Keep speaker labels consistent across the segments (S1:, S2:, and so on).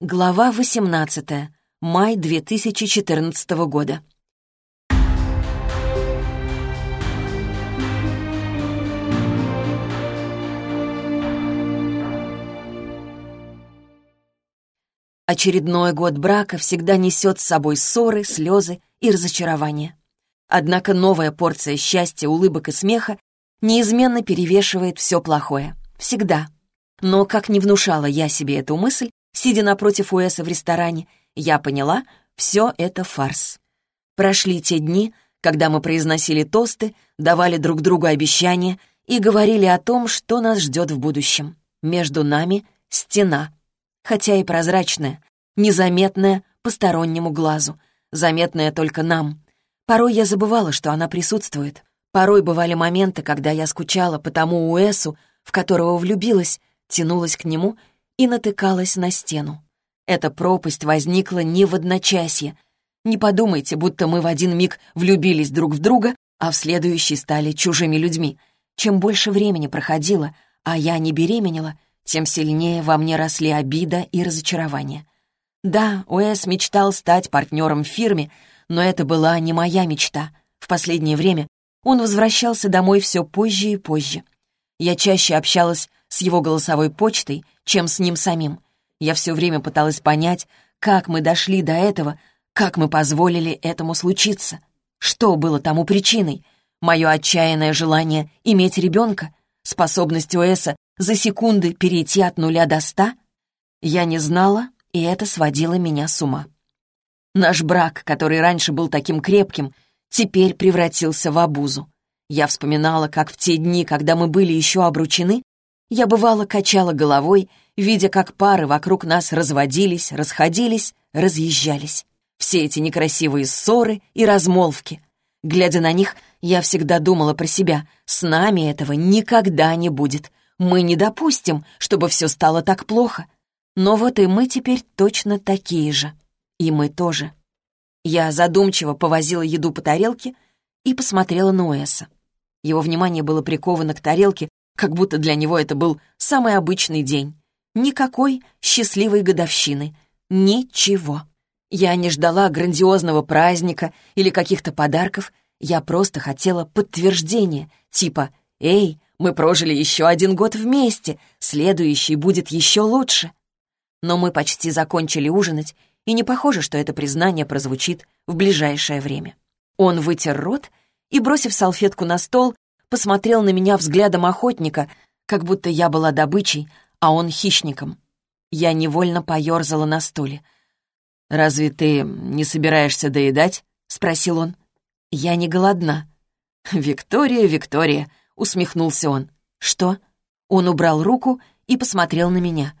S1: Глава 18. Май 2014 года. Очередной год брака всегда несет с собой ссоры, слезы и разочарования. Однако новая порция счастья, улыбок и смеха неизменно перевешивает все плохое. Всегда. Но как не внушала я себе эту мысль, Сидя напротив Уэса в ресторане, я поняла, все это фарс. Прошли те дни, когда мы произносили тосты, давали друг другу обещания и говорили о том, что нас ждет в будущем. Между нами стена, хотя и прозрачная, незаметная постороннему глазу, заметная только нам. Порой я забывала, что она присутствует. Порой бывали моменты, когда я скучала по тому Уэсу, в которого влюбилась, тянулась к нему и натыкалась на стену. Эта пропасть возникла не в одночасье. Не подумайте, будто мы в один миг влюбились друг в друга, а в следующий стали чужими людьми. Чем больше времени проходило, а я не беременела, тем сильнее во мне росли обида и разочарование. Да, Уэс мечтал стать партнером в фирме, но это была не моя мечта. В последнее время он возвращался домой все позже и позже. Я чаще общалась с его голосовой почтой, чем с ним самим. Я все время пыталась понять, как мы дошли до этого, как мы позволили этому случиться. Что было тому причиной? Мое отчаянное желание иметь ребенка? Способность Уэса за секунды перейти от нуля до ста? Я не знала, и это сводило меня с ума. Наш брак, который раньше был таким крепким, теперь превратился в обузу. Я вспоминала, как в те дни, когда мы были еще обручены, я бывало качала головой, видя, как пары вокруг нас разводились, расходились, разъезжались. Все эти некрасивые ссоры и размолвки. Глядя на них, я всегда думала про себя, с нами этого никогда не будет. Мы не допустим, чтобы все стало так плохо. Но вот и мы теперь точно такие же. И мы тоже. Я задумчиво повозила еду по тарелке и посмотрела на Уэса. Его внимание было приковано к тарелке, как будто для него это был самый обычный день. Никакой счастливой годовщины. Ничего. Я не ждала грандиозного праздника или каких-то подарков. Я просто хотела подтверждения, типа «Эй, мы прожили еще один год вместе, следующий будет еще лучше». Но мы почти закончили ужинать, и не похоже, что это признание прозвучит в ближайшее время. Он вытер рот и, бросив салфетку на стол, посмотрел на меня взглядом охотника, как будто я была добычей, а он хищником. Я невольно поерзала на стуле. «Разве ты не собираешься доедать?» — спросил он. «Я не голодна». «Виктория, Виктория», — усмехнулся он. «Что?» Он убрал руку и посмотрел на меня.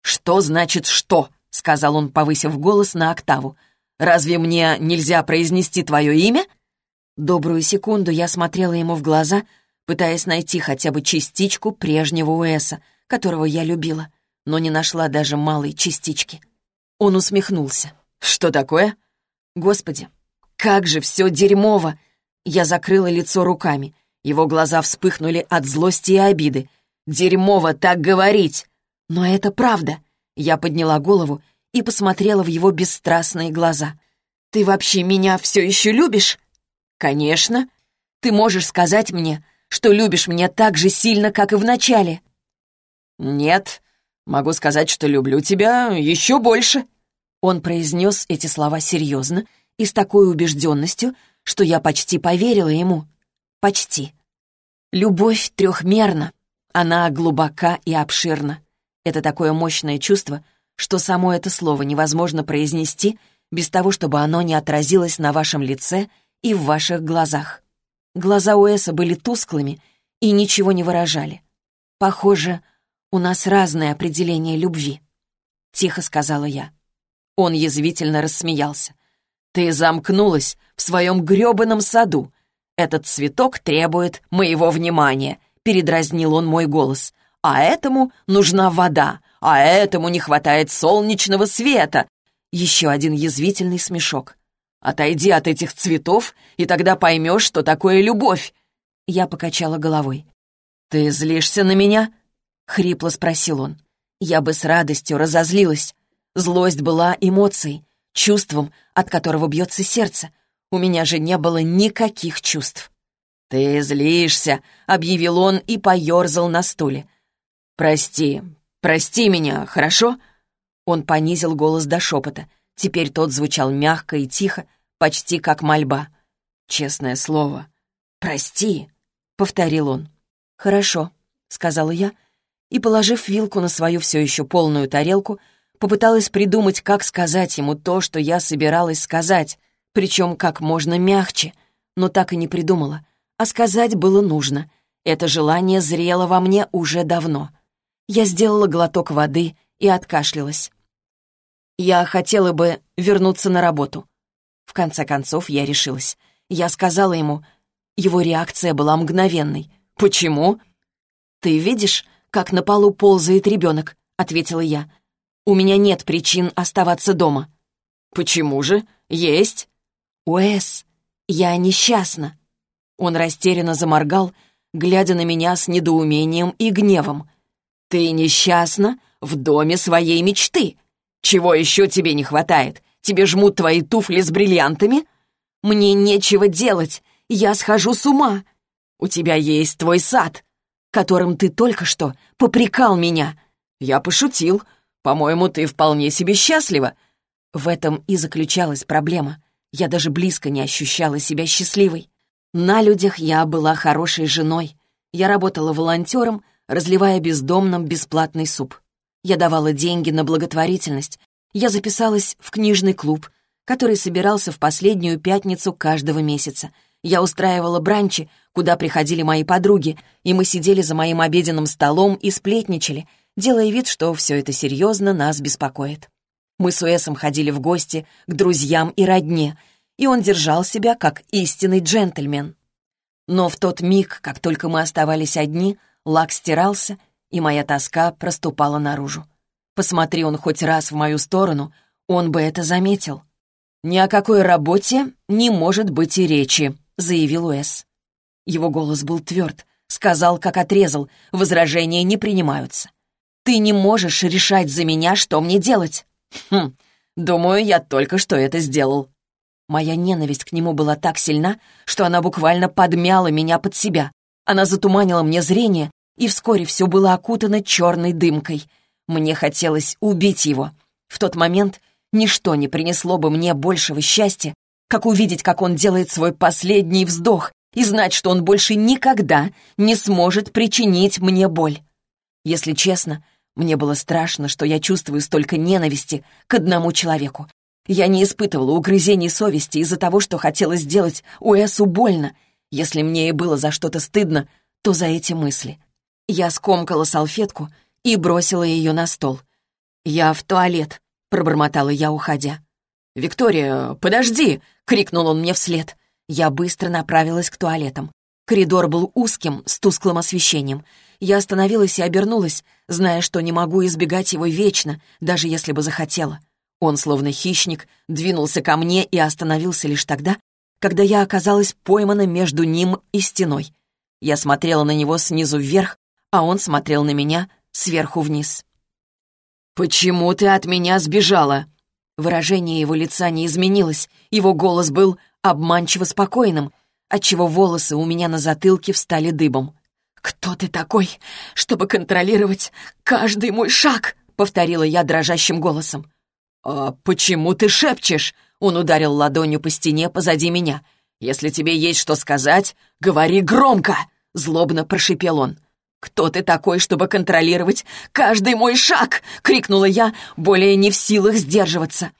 S1: «Что значит «что»?» — сказал он, повысив голос на октаву. «Разве мне нельзя произнести твое имя?» Добрую секунду я смотрела ему в глаза, пытаясь найти хотя бы частичку прежнего Уэса, которого я любила, но не нашла даже малой частички. Он усмехнулся. «Что такое?» «Господи, как же все дерьмово!» Я закрыла лицо руками. Его глаза вспыхнули от злости и обиды. «Дерьмово так говорить!» «Но это правда!» Я подняла голову и посмотрела в его бесстрастные глаза. «Ты вообще меня все еще любишь?» «Конечно. Ты можешь сказать мне, что любишь меня так же сильно, как и в начале?» «Нет. Могу сказать, что люблю тебя еще больше». Он произнес эти слова серьезно и с такой убежденностью, что я почти поверила ему. Почти. Любовь трехмерна. Она глубока и обширна. Это такое мощное чувство, что само это слово невозможно произнести без того, чтобы оно не отразилось на вашем лице — и в ваших глазах. Глаза Уэса были тусклыми и ничего не выражали. Похоже, у нас разное определение любви. Тихо сказала я. Он язвительно рассмеялся. «Ты замкнулась в своем грёбаном саду. Этот цветок требует моего внимания», — передразнил он мой голос. «А этому нужна вода, а этому не хватает солнечного света». Еще один язвительный смешок. Отойди от этих цветов, и тогда поймешь, что такое любовь!» Я покачала головой. «Ты злишься на меня?» — хрипло спросил он. Я бы с радостью разозлилась. Злость была эмоцией, чувством, от которого бьется сердце. У меня же не было никаких чувств. «Ты злишься», — объявил он и поерзал на стуле. «Прости, прости меня, хорошо?» Он понизил голос до шепота. Теперь тот звучал мягко и тихо, почти как мольба. «Честное слово, прости», — повторил он. «Хорошо», — сказала я, и, положив вилку на свою все еще полную тарелку, попыталась придумать, как сказать ему то, что я собиралась сказать, причем как можно мягче, но так и не придумала. А сказать было нужно. Это желание зрело во мне уже давно. Я сделала глоток воды и откашлялась. Я хотела бы вернуться на работу. В конце концов, я решилась. Я сказала ему... Его реакция была мгновенной. «Почему?» «Ты видишь, как на полу ползает ребенок?» — ответила я. «У меня нет причин оставаться дома». «Почему же? Есть». «Уэс, я несчастна». Он растерянно заморгал, глядя на меня с недоумением и гневом. «Ты несчастна в доме своей мечты. Чего еще тебе не хватает? Тебе жмут твои туфли с бриллиантами? Мне нечего делать, я схожу с ума. У тебя есть твой сад, которым ты только что попрекал меня. Я пошутил. По-моему, ты вполне себе счастлива. В этом и заключалась проблема. Я даже близко не ощущала себя счастливой. На людях я была хорошей женой. Я работала волонтером, разливая бездомным бесплатный суп. Я давала деньги на благотворительность, я записалась в книжный клуб, который собирался в последнюю пятницу каждого месяца. Я устраивала бранчи, куда приходили мои подруги, и мы сидели за моим обеденным столом и сплетничали, делая вид, что все это серьезно нас беспокоит. Мы с Уэсом ходили в гости к друзьям и родне, и он держал себя как истинный джентльмен. Но в тот миг, как только мы оставались одни, лак стирался, и моя тоска проступала наружу. Посмотри он хоть раз в мою сторону, он бы это заметил. «Ни о какой работе не может быть и речи», — заявил Уэс. Его голос был тверд, сказал, как отрезал, возражения не принимаются. «Ты не можешь решать за меня, что мне делать». «Хм, думаю, я только что это сделал». Моя ненависть к нему была так сильна, что она буквально подмяла меня под себя. Она затуманила мне зрение, и вскоре все было окутано черной дымкой — мне хотелось убить его. В тот момент ничто не принесло бы мне большего счастья, как увидеть, как он делает свой последний вздох и знать, что он больше никогда не сможет причинить мне боль. Если честно, мне было страшно, что я чувствую столько ненависти к одному человеку. Я не испытывала угрызений совести из-за того, что хотела сделать Уэсу больно. Если мне и было за что-то стыдно, то за эти мысли. Я скомкала салфетку и бросила ее на стол. «Я в туалет», — пробормотала я, уходя. «Виктория, подожди!» — крикнул он мне вслед. Я быстро направилась к туалетам. Коридор был узким, с тусклым освещением. Я остановилась и обернулась, зная, что не могу избегать его вечно, даже если бы захотела. Он, словно хищник, двинулся ко мне и остановился лишь тогда, когда я оказалась поймана между ним и стеной. Я смотрела на него снизу вверх, а он смотрел на меня сверху вниз. «Почему ты от меня сбежала?» Выражение его лица не изменилось, его голос был обманчиво спокойным, отчего волосы у меня на затылке встали дыбом. «Кто ты такой, чтобы контролировать каждый мой шаг?» — повторила я дрожащим голосом. «А почему ты шепчешь?» — он ударил ладонью по стене позади меня. «Если тебе есть что сказать, говори громко!» — злобно прошипел он. «Кто ты такой, чтобы контролировать каждый мой шаг?» — крикнула я, более не в силах сдерживаться.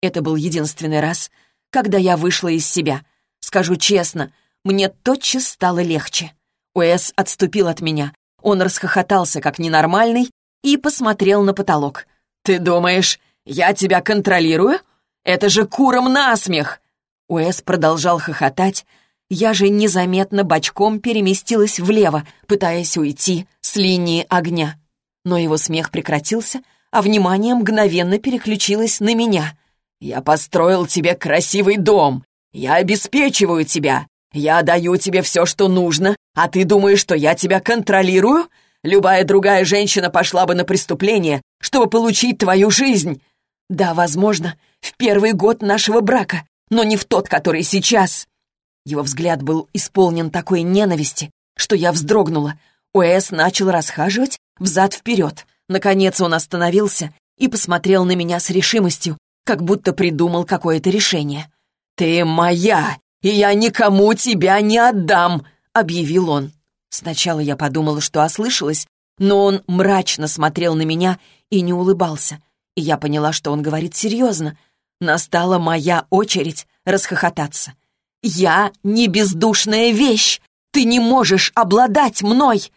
S1: Это был единственный раз, когда я вышла из себя. Скажу честно, мне тотчас стало легче. Уэс отступил от меня. Он расхохотался, как ненормальный, и посмотрел на потолок. «Ты думаешь, я тебя контролирую? Это же куром насмех!» Уэс продолжал хохотать, я же незаметно бочком переместилась влево, пытаясь уйти с линии огня. Но его смех прекратился, а внимание мгновенно переключилось на меня. «Я построил тебе красивый дом. Я обеспечиваю тебя. Я даю тебе все, что нужно, а ты думаешь, что я тебя контролирую? Любая другая женщина пошла бы на преступление, чтобы получить твою жизнь». Да, возможно, в первый год нашего брака, но не в тот, который сейчас. Его взгляд был исполнен такой ненависти, что я вздрогнула. Уэс начал расхаживать взад-вперед. Наконец он остановился и посмотрел на меня с решимостью, как будто придумал какое-то решение. «Ты моя, и я никому тебя не отдам!» — объявил он. Сначала я подумала, что ослышалась, но он мрачно смотрел на меня и не улыбался, и я поняла, что он говорит серьезно. Настала моя очередь расхохотаться. «Я не бездушная вещь! Ты не можешь обладать мной!»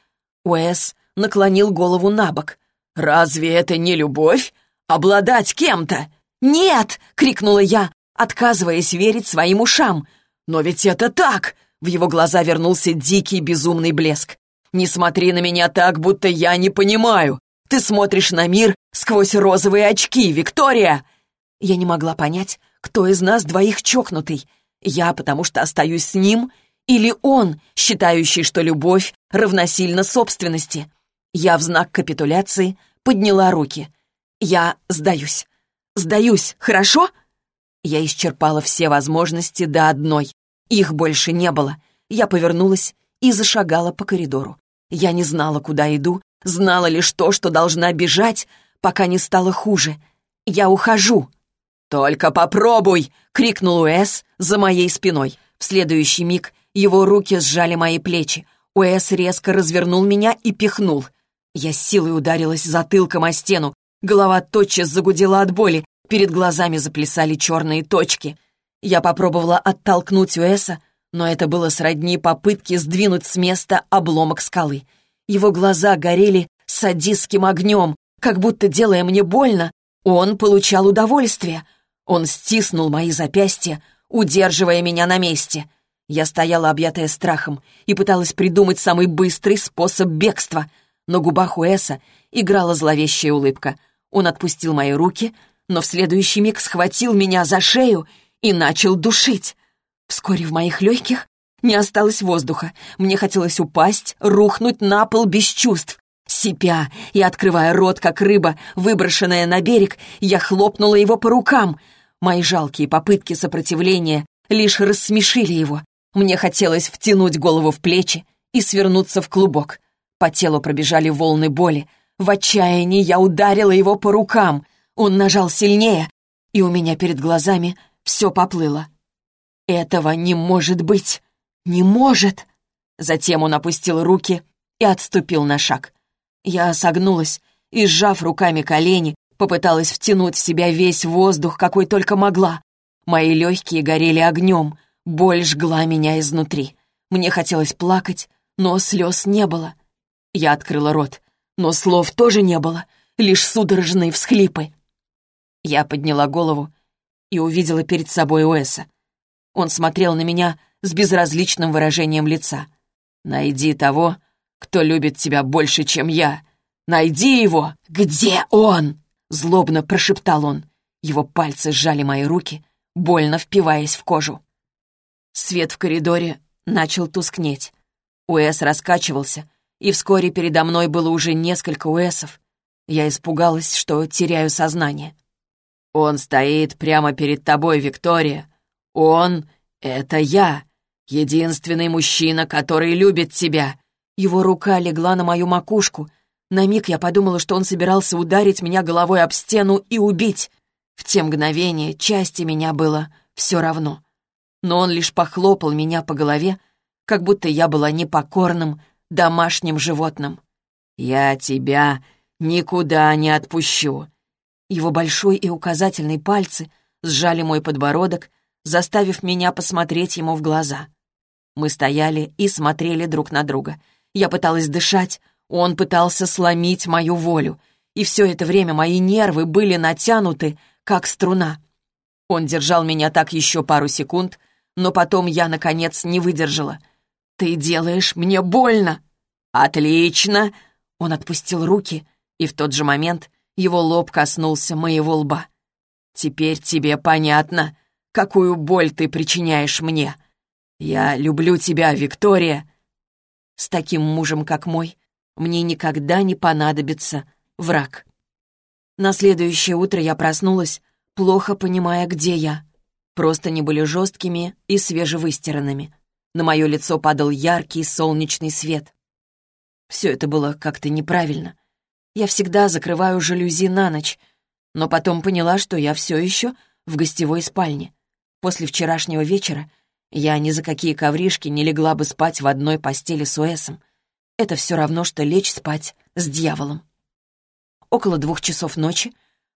S1: Уэс наклонил голову на бок. «Разве это не любовь? Обладать кем-то?» «Нет!» — крикнула я, отказываясь верить своим ушам. «Но ведь это так!» — в его глаза вернулся дикий безумный блеск. «Не смотри на меня так, будто я не понимаю. Ты смотришь на мир сквозь розовые очки, Виктория!» Я не могла понять, кто из нас двоих чокнутый. Я, потому что остаюсь с ним, или он, считающий, что любовь равносильна собственности. Я в знак капитуляции подняла руки. Я сдаюсь. Сдаюсь, хорошо? Я исчерпала все возможности до одной. Их больше не было. Я повернулась и зашагала по коридору. Я не знала, куда иду, знала лишь то, что должна бежать, пока не стало хуже. Я ухожу. «Только попробуй!» — крикнул Уэс за моей спиной. В следующий миг его руки сжали мои плечи. Уэс резко развернул меня и пихнул. Я с силой ударилась затылком о стену. Голова тотчас загудела от боли. Перед глазами заплясали черные точки. Я попробовала оттолкнуть Уэса, но это было сродни попытке сдвинуть с места обломок скалы. Его глаза горели садистским огнем, как будто, делая мне больно, он получал удовольствие. Он стиснул мои запястья, удерживая меня на месте. Я стояла, объятая страхом, и пыталась придумать самый быстрый способ бегства — на губах Уэса играла зловещая улыбка. Он отпустил мои руки, но в следующий миг схватил меня за шею и начал душить. Вскоре в моих легких не осталось воздуха. Мне хотелось упасть, рухнуть на пол без чувств. Сипя и открывая рот, как рыба, выброшенная на берег, я хлопнула его по рукам. Мои жалкие попытки сопротивления лишь рассмешили его. Мне хотелось втянуть голову в плечи и свернуться в клубок. По телу пробежали волны боли. В отчаянии я ударила его по рукам. Он нажал сильнее, и у меня перед глазами все поплыло. «Этого не может быть! Не может!» Затем он опустил руки и отступил на шаг. Я согнулась и, сжав руками колени, попыталась втянуть в себя весь воздух, какой только могла. Мои легкие горели огнем, боль жгла меня изнутри. Мне хотелось плакать, но слез не было. Я открыла рот, но слов тоже не было, лишь судорожные всхлипы. Я подняла голову и увидела перед собой Уэса. Он смотрел на меня с безразличным выражением лица. «Найди того, кто любит тебя больше, чем я. Найди его!» «Где он?» — злобно прошептал он. Его пальцы сжали мои руки, больно впиваясь в кожу. Свет в коридоре начал тускнеть. Уэс раскачивался, и вскоре передо мной было уже несколько уэсов. Я испугалась, что теряю сознание. «Он стоит прямо перед тобой, Виктория. Он — это я, единственный мужчина, который любит тебя». Его рука легла на мою макушку. На миг я подумала, что он собирался ударить меня головой об стену и убить. В те мгновения части меня было все равно. Но он лишь похлопал меня по голове, как будто я была непокорным, домашним животным. «Я тебя никуда не отпущу». Его большой и указательный пальцы сжали мой подбородок, заставив меня посмотреть ему в глаза. Мы стояли и смотрели друг на друга. Я пыталась дышать, он пытался сломить мою волю, и все это время мои нервы были натянуты, как струна. Он держал меня так еще пару секунд, но потом я, наконец, не выдержала. «Ты делаешь мне больно!» «Отлично!» Он отпустил руки, и в тот же момент его лоб коснулся моего лба. «Теперь тебе понятно, какую боль ты причиняешь мне. Я люблю тебя, Виктория. С таким мужем, как мой, мне никогда не понадобится враг». На следующее утро я проснулась, плохо понимая, где я. Просто не были жесткими и свежевыстиранными. На мое лицо падал яркий солнечный свет. Все это было как-то неправильно. Я всегда закрываю жалюзи на ночь, но потом поняла, что я все еще в гостевой спальне. После вчерашнего вечера я ни за какие ковришки не легла бы спать в одной постели с Уэсом. Это все равно, что лечь спать с дьяволом. Около двух часов ночи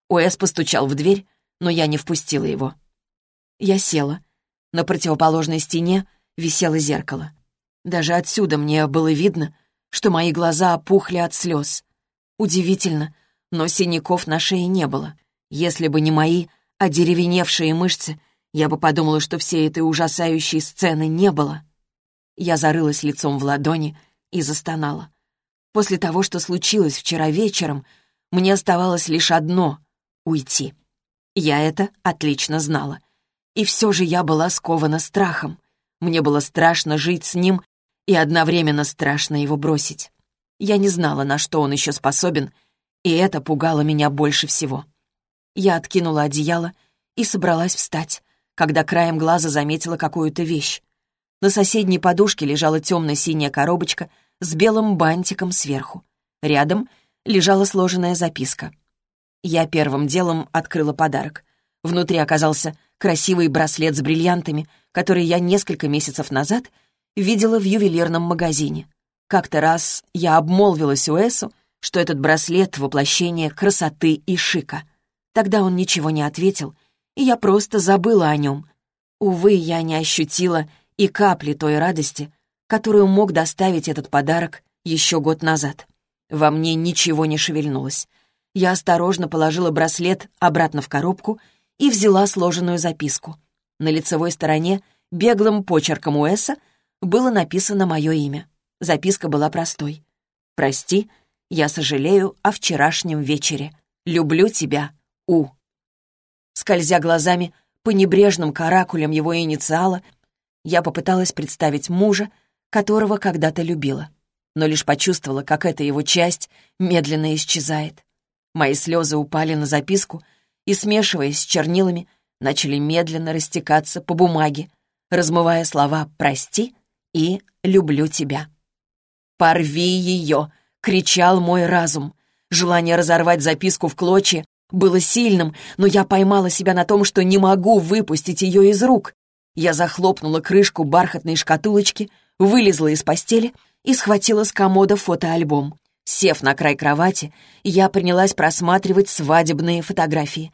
S1: Уэс постучал в дверь, но я не впустила его. Я села. На противоположной стене висело зеркало. Даже отсюда мне было видно, что мои глаза опухли от слез. Удивительно, но синяков на шее не было. Если бы не мои одеревеневшие мышцы, я бы подумала, что всей этой ужасающей сцены не было. Я зарылась лицом в ладони и застонала. После того, что случилось вчера вечером, мне оставалось лишь одно — уйти. Я это отлично знала. И все же я была скована страхом. Мне было страшно жить с ним и одновременно страшно его бросить. Я не знала, на что он еще способен, и это пугало меня больше всего. Я откинула одеяло и собралась встать, когда краем глаза заметила какую-то вещь. На соседней подушке лежала темно-синяя коробочка с белым бантиком сверху. Рядом лежала сложенная записка. Я первым делом открыла подарок. Внутри оказался красивый браслет с бриллиантами, который я несколько месяцев назад видела в ювелирном магазине. Как-то раз я обмолвилась Уэсу, что этот браслет — воплощение красоты и шика. Тогда он ничего не ответил, и я просто забыла о нем. Увы, я не ощутила и капли той радости, которую мог доставить этот подарок еще год назад. Во мне ничего не шевельнулось. Я осторожно положила браслет обратно в коробку и взяла сложенную записку. На лицевой стороне беглым почерком Уэса было написано мое имя. Записка была простой. «Прости, я сожалею о вчерашнем вечере. Люблю тебя, У». Скользя глазами по небрежным каракулям его инициала, я попыталась представить мужа, которого когда-то любила, но лишь почувствовала, как эта его часть медленно исчезает. Мои слезы упали на записку — и, смешиваясь с чернилами, начали медленно растекаться по бумаге, размывая слова «прости» и «люблю тебя». «Порви ее!» — кричал мой разум. Желание разорвать записку в клочья было сильным, но я поймала себя на том, что не могу выпустить ее из рук. Я захлопнула крышку бархатной шкатулочки, вылезла из постели и схватила с комода фотоальбом. Сев на край кровати, я принялась просматривать свадебные фотографии.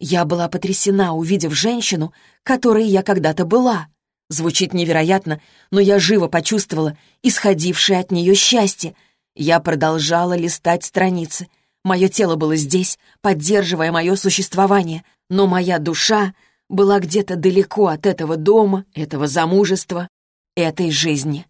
S1: Я была потрясена, увидев женщину, которой я когда-то была. Звучит невероятно, но я живо почувствовала исходившее от нее счастье. Я продолжала листать страницы. Мое тело было здесь, поддерживая мое существование, но моя душа была где-то далеко от этого дома, этого замужества, этой жизни.